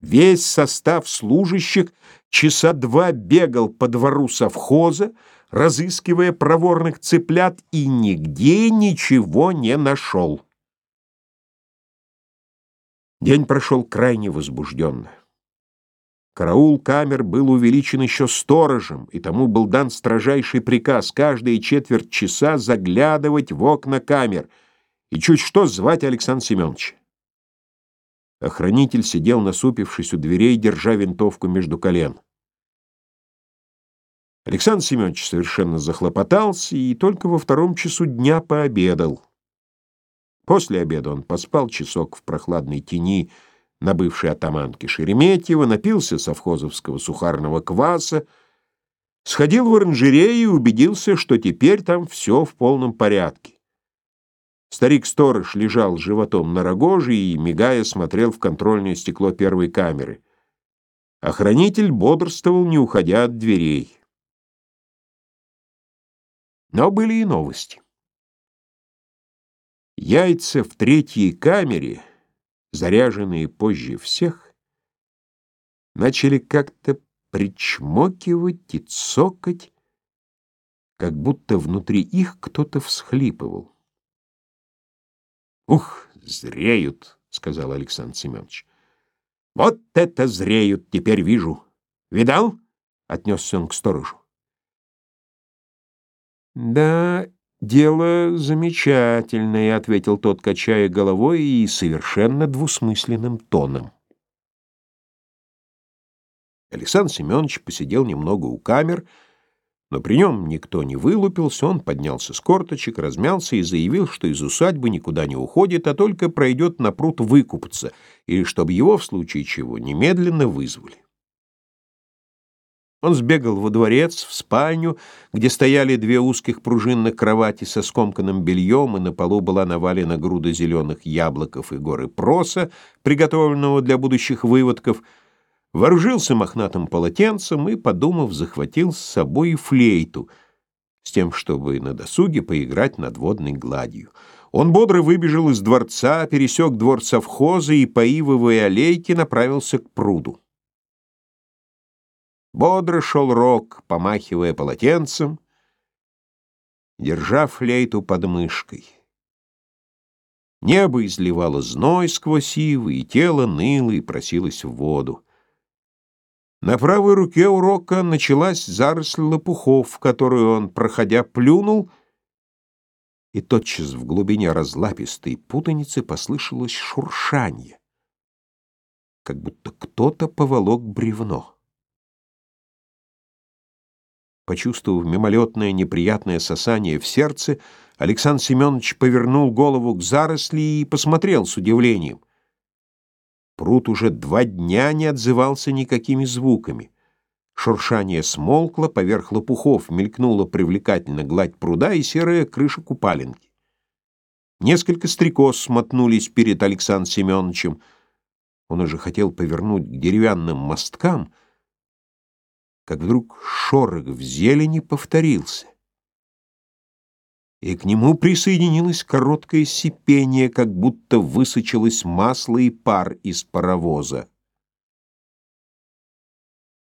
Весь состав служащих часа два бегал по двору совхоза, разыскивая проворных цыплят, и нигде ничего не нашел. День прошел крайне возбужденно. Караул камер был увеличен еще сторожем, и тому был дан строжайший приказ каждые четверть часа заглядывать в окна камер и чуть что звать Александра Семеновича. Охранитель сидел, насупившись у дверей, держа винтовку между колен. Александр Семенович совершенно захлопотался и только во втором часу дня пообедал. После обеда он поспал часок в прохладной тени на бывшей атаманке Шереметьева, напился совхозовского сухарного кваса, сходил в оранжерею и убедился, что теперь там все в полном порядке. Старик-сторож лежал животом на рогоже и, мигая, смотрел в контрольное стекло первой камеры. Охранитель бодрствовал, не уходя от дверей. Но были и новости. Яйца в третьей камере, заряженные позже всех, начали как-то причмокивать и цокать, как будто внутри их кто-то всхлипывал. «Ух, зреют!» — сказал Александр Семенович. «Вот это зреют, теперь вижу! Видал?» — отнесся он к сторожу. «Да, дело замечательное», — ответил тот, качая головой и совершенно двусмысленным тоном. Александр Семенович посидел немного у камер, но при нем никто не вылупился, он поднялся с корточек, размялся и заявил, что из усадьбы никуда не уходит, а только пройдет на пруд выкупаться, и чтобы его в случае чего немедленно вызвали. Он сбегал во дворец, в спальню, где стояли две узких пружинных кровати со скомканным бельем, и на полу была навалена груда зеленых яблоков и горы проса, приготовленного для будущих выводков, вооружился мохнатым полотенцем и, подумав, захватил с собой флейту, с тем, чтобы на досуге поиграть над водной гладью. Он бодро выбежал из дворца, пересек двор совхоза и по ивовой аллейке направился к пруду. Бодро шел Рок, помахивая полотенцем, держа флейту под мышкой. Небо изливало зной сквозь ивы, и тело ныло и просилось в воду. На правой руке у Рока началась заросль лопухов, которую он, проходя, плюнул, и тотчас в глубине разлапистой путаницы послышалось шуршанье, как будто кто-то поволок бревно. Почувствовав мимолетное неприятное сосание в сердце, Александр Семенович повернул голову к заросли и посмотрел с удивлением. Пруд уже два дня не отзывался никакими звуками. Шуршание смолкло, поверх лопухов мелькнула привлекательно гладь пруда и серая крыша купаленки. Несколько стрекоз смотнулись перед Александром Семеновичем. Он уже хотел повернуть к деревянным мосткам — как вдруг шорох в зелени повторился. И к нему присоединилось короткое сипение, как будто высочилось масло и пар из паровоза.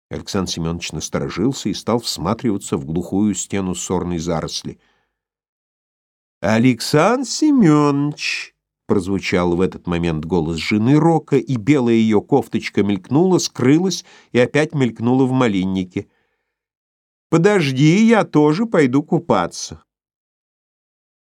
Александр Семенович насторожился и стал всматриваться в глухую стену сорной заросли. «Александр Семенович!» прозвучал в этот момент голос жены Рока, и белая ее кофточка мелькнула, скрылась и опять мелькнула в малиннике. «Подожди, я тоже пойду купаться».